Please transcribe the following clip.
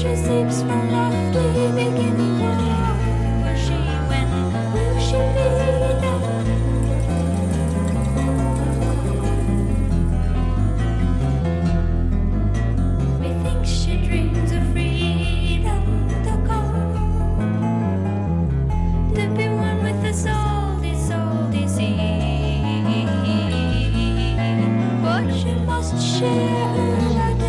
she seeps from lofty beginning. Shalom.